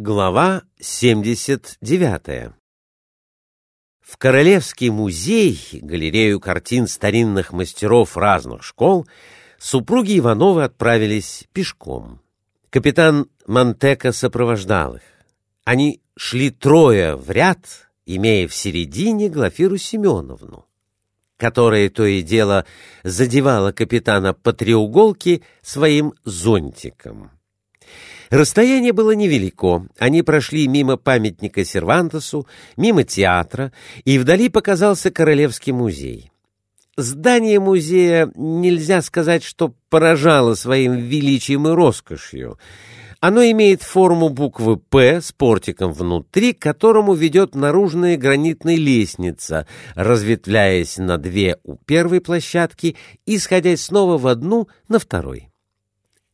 Глава 79 В Королевский музей, галерею картин старинных мастеров разных школ, супруги Ивановы отправились пешком. Капитан Монтека сопровождал их. Они шли трое в ряд, имея в середине Глафиру Семеновну, которая то и дело задевала капитана по треуголке своим зонтиком. Расстояние было невелико. Они прошли мимо памятника Сервантесу, мимо театра, и вдали показался Королевский музей. Здание музея нельзя сказать, что поражало своим величием и роскошью. Оно имеет форму буквы «П» с портиком внутри, к которому ведет наружная гранитная лестница, разветвляясь на две у первой площадки и сходясь снова в одну на второй.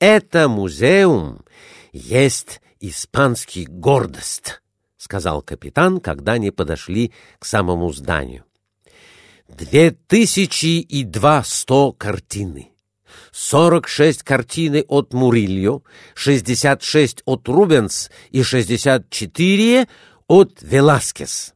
Это музеум есть испанский гордость, — сказал капитан, когда они подошли к самому зданию. Две тысячи и два сто картины. Сорок шесть картины от Мурильо, шестьдесят шесть от Рубенс и шестьдесят четыре от Веласкес.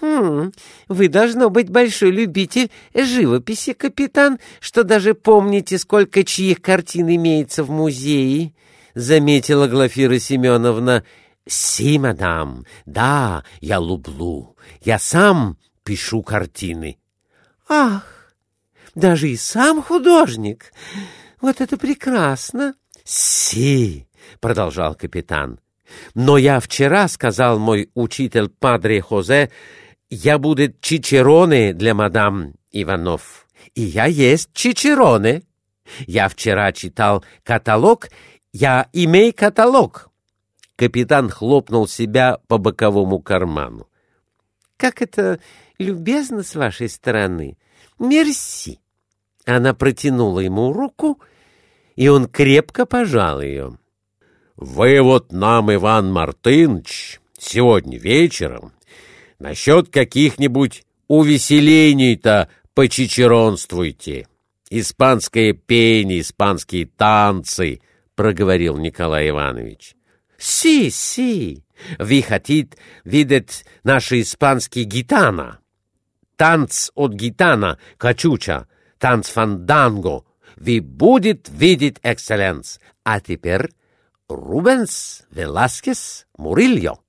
«Хм, вы, должно быть, большой любитель живописи, капитан, что даже помните, сколько чьих картин имеется в музее», — заметила Глафира Семеновна. «Си, мадам, да, я люблю. Я сам пишу картины». «Ах, даже и сам художник. Вот это прекрасно!» «Си», — продолжал капитан. «Но я вчера, — сказал мой учитель Падре Хозе, — я буду чичероне для мадам Иванов. И я есть чичероне. Я вчера читал каталог я имей каталог. Капитан хлопнул себя по боковому карману. Как это любезно с вашей стороны. Мерси. Она протянула ему руку, и он крепко пожал ее. Вы вот нам, Иван Мартынович, сегодня вечером насчет каких-нибудь увеселений-то почичеронствуйте. Испанское пение, испанские танцы —— проговорил Николай Иванович. «Си, си! Вы хотите видеть наши испанские гитана? Танц от гитана, качуча, танц фанданго. Вы будет видеть, экселленс. А теперь Рубенс, Веласкес, Мурильо».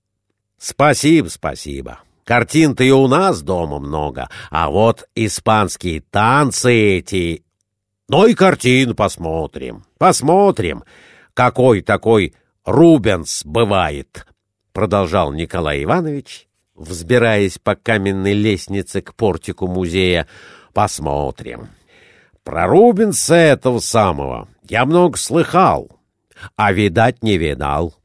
«Спасибо, спасибо. Картин-то и у нас дома много, а вот испанские танцы эти ну и картину посмотрим. Посмотрим, какой такой Рубенс бывает, продолжал Николай Иванович, взбираясь по каменной лестнице к портику музея. Посмотрим. Про Рубенса этого самого я много слыхал, а видать не видал.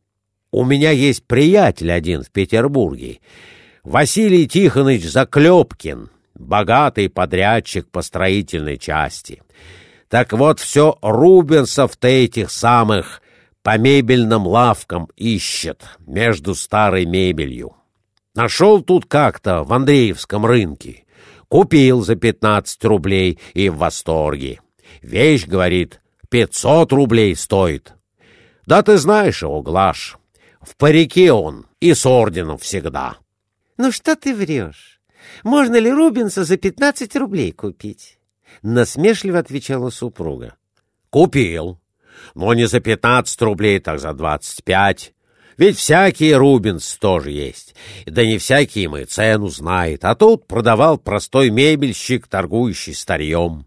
У меня есть приятель один в Петербурге, Василий Тихонович Заклепкин, богатый подрядчик по строительной части. Так вот, все Рубенсов-то этих самых по мебельным лавкам ищет между старой мебелью. Нашел тут как-то в Андреевском рынке. Купил за пятнадцать рублей и в восторге. Вещь, говорит, пятьсот рублей стоит. Да ты знаешь его, Глаш. В парике он и с орденом всегда. Ну что ты врешь? Можно ли Рубенса за пятнадцать рублей купить? — насмешливо отвечала супруга. «Купил. Но не за пятнадцать рублей, так за двадцать пять. Ведь всякие Рубинс тоже есть. Да не всякий им и цену знает. А тут продавал простой мебельщик, торгующий старьем».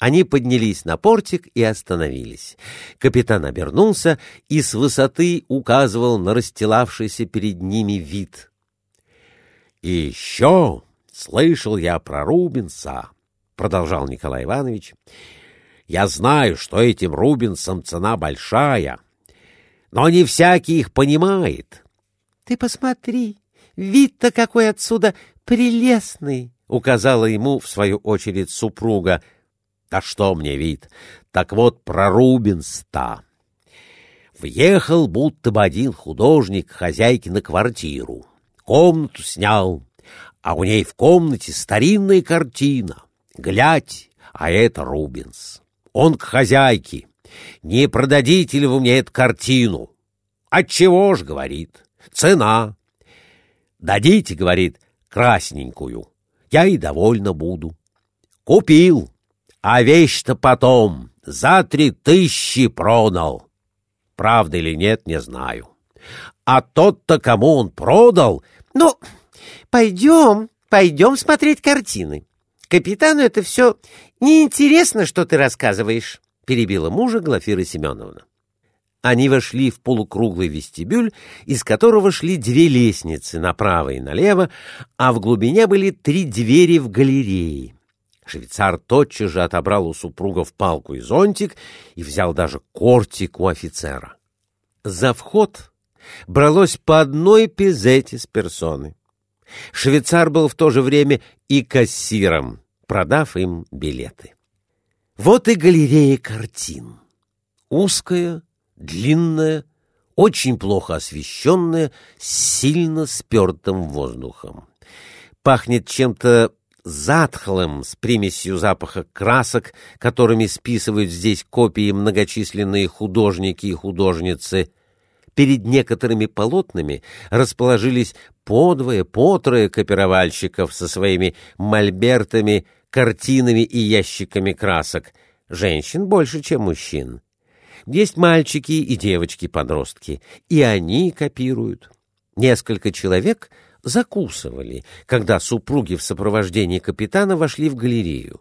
Они поднялись на портик и остановились. Капитан обернулся и с высоты указывал на расстилавшийся перед ними вид. «И еще слышал я про Рубинса, — продолжал Николай Иванович, — я знаю, что этим Рубинсам цена большая, но не всякий их понимает. — Ты посмотри, вид-то какой отсюда прелестный! — указала ему, в свою очередь, супруга. — Да что мне вид? Так вот про Рубинс-то. Въехал будто бы один художник хозяйки на квартиру. Комнату снял, а у ней в комнате старинная картина. Глядь, а это Рубинс. Он к хозяйке. Не продадите ли вы мне эту картину? Отчего ж, говорит, Цена. Дадите, говорит, красненькую. Я и довольно буду. Купил, а вещь-то потом за три тысячи продал. Правда или нет, не знаю. А тот-то, кому он продал... Ну, пойдем, пойдем смотреть картины. Капитану это все неинтересно, что ты рассказываешь, — перебила мужа Глафира Семеновна. Они вошли в полукруглый вестибюль, из которого шли две лестницы направо и налево, а в глубине были три двери в галерее. Швейцар тотчас же отобрал у супругов палку и зонтик и взял даже кортик у офицера. За вход бралось по одной пизете с персоны. Швейцар был в то же время и кассиром, продав им билеты. Вот и галерея картин. Узкая, длинная, очень плохо освещенная, с сильно спертым воздухом. Пахнет чем-то затхлым, с примесью запаха красок, которыми списывают здесь копии многочисленные художники и художницы. Перед некоторыми полотнами расположились подвое, потрое копировальщиков со своими мольбертами, картинами и ящиками красок. Женщин больше, чем мужчин. Есть мальчики и девочки-подростки, и они копируют. Несколько человек закусывали, когда супруги в сопровождении капитана вошли в галерею.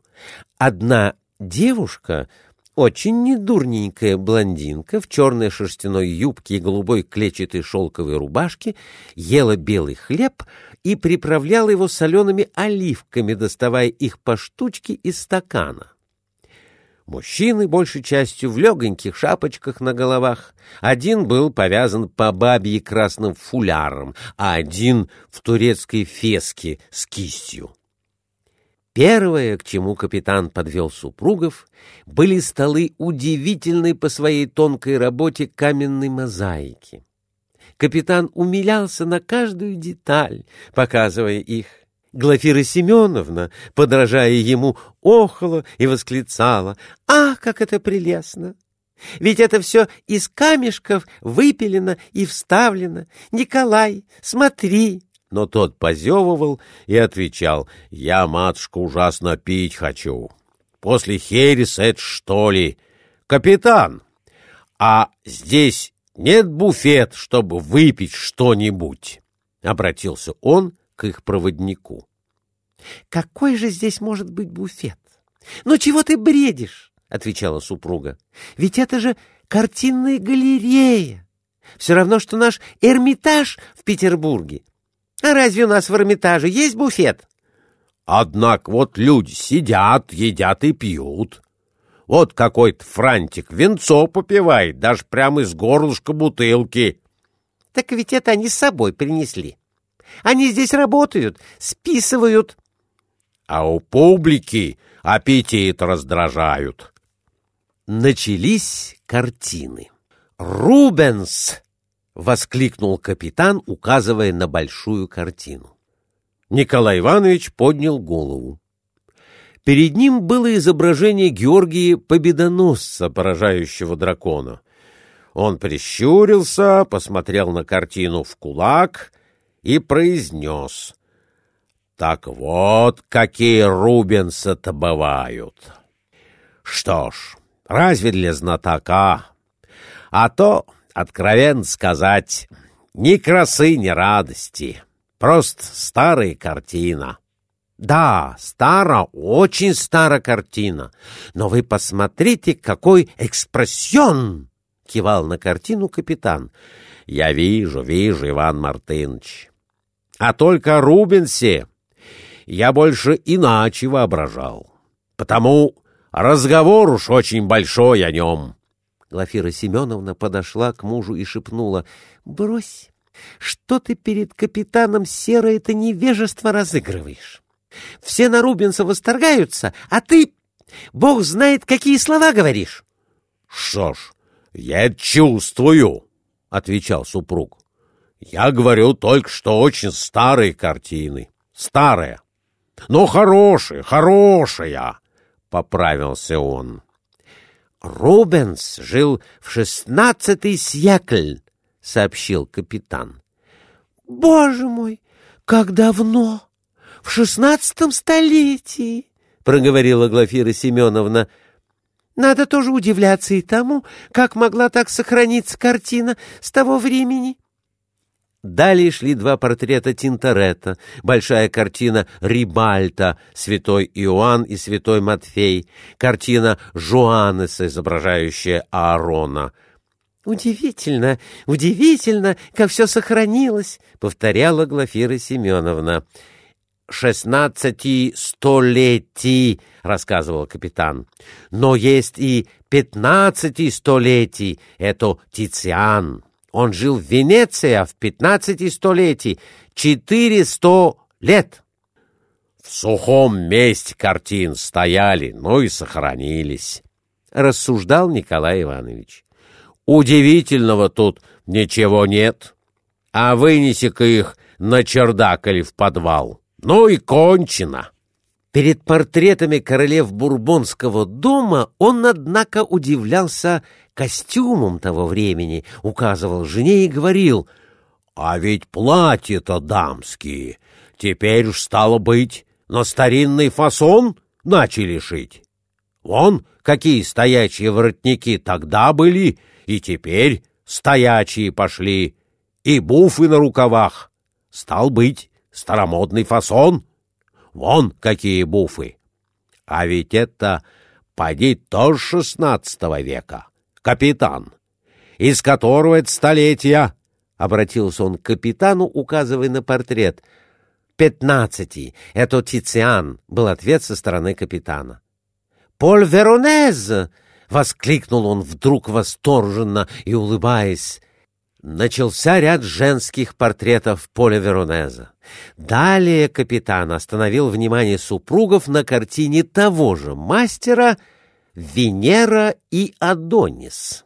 Одна девушка, очень недурненькая блондинка в черной шерстяной юбке и голубой клетчатой шелковой рубашке, ела белый хлеб и приправляла его солеными оливками, доставая их по штучке из стакана. Мужчины, большей частью, в легоньких шапочках на головах. Один был повязан по бабье красным фуляром, а один в турецкой феске с кистью. Первое, к чему капитан подвел супругов, были столы удивительной по своей тонкой работе каменной мозаики. Капитан умилялся на каждую деталь, показывая их. Глафира Семеновна, подражая ему, охала и восклицала. «Ах, как это прелестно! Ведь это все из камешков выпилено и вставлено. Николай, смотри!» Но тот позевывал и отвечал. «Я, матушка, ужасно пить хочу. После херес это что ли? Капитан, а здесь нет буфет, чтобы выпить что-нибудь?» Обратился он к их проводнику. — Какой же здесь может быть буфет? — Ну чего ты бредишь? — отвечала супруга. — Ведь это же картинная галерея. Все равно, что наш Эрмитаж в Петербурге. А разве у нас в Эрмитаже есть буфет? — Однако вот люди сидят, едят и пьют. Вот какой-то франтик венцо попивает, даже прямо из горлышка бутылки. — Так ведь это они с собой принесли. Они здесь работают, списывают. А у публики аппетит раздражают. Начались картины. «Рубенс!» — воскликнул капитан, указывая на большую картину. Николай Иванович поднял голову. Перед ним было изображение Георгия Победоносца, поражающего дракона. Он прищурился, посмотрел на картину в кулак и произнес. «Так вот, какие Рубенсы-то бывают!» «Что ж, разве для знатока? А то, откровенно сказать, ни красы, ни радости, просто старая картина». Да, стара, очень стара картина. Но вы посмотрите, какой экспрессион! Кивал на картину капитан. Я вижу, вижу, Иван Мартынович. А только Рубенсе я больше иначе воображал. Потому разговор уж очень большой о нем. Глафира Семеновна подошла к мужу и шепнула. — Брось, что ты перед капитаном серое это невежество разыгрываешь? Все на Рубенса восторгаются, а ты, бог знает, какие слова говоришь. — Что ж, я чувствую, — отвечал супруг. Я говорю только, что очень старые картины. Старые. Но хорошие, хорошая, — поправился он. Рубенс жил в шестнадцатый сьекль, — сообщил капитан. Боже мой, как давно! В шестнадцатом столетии! — проговорила Глафира Семеновна. Надо тоже удивляться и тому, как могла так сохраниться картина с того времени. Далее шли два портрета Тинторетта, большая картина Рибальта «Святой Иоанн и святой Матфей», картина Жуанеса, изображающая Аарона. «Удивительно, удивительно, как все сохранилось», — повторяла Глафира Семеновна. «Шестнадцати столетий», — рассказывал капитан. «Но есть и пятнадцати столетий, это Тициан». Он жил в Венеции в пятнадцати столетий, четыреста лет. В сухом месте картин стояли, ну и сохранились, — рассуждал Николай Иванович. Удивительного тут ничего нет, а вынеси-ка их на чердак или в подвал. Ну и кончено. Перед портретами королев Бурбонского дома он, однако, удивлялся костюмом того времени, указывал жене и говорил, «А ведь платья-то дамские, теперь уж стало быть, на старинный фасон начали шить. Вон какие стоячие воротники тогда были, и теперь стоячие пошли, и буфы на рукавах. Стал быть, старомодный фасон». Вон какие буфы! А ведь это, поди, тоже шестнадцатого века. Капитан, из которого это столетия? — обратился он к капитану, указывая на портрет. «Пятнадцати. Это Тициан», — был ответ со стороны капитана. «Поль Веронез!» — воскликнул он вдруг восторженно и улыбаясь начался ряд женских портретов Поля Веронеза. Далее капитан остановил внимание супругов на картине того же мастера «Венера и Адонис».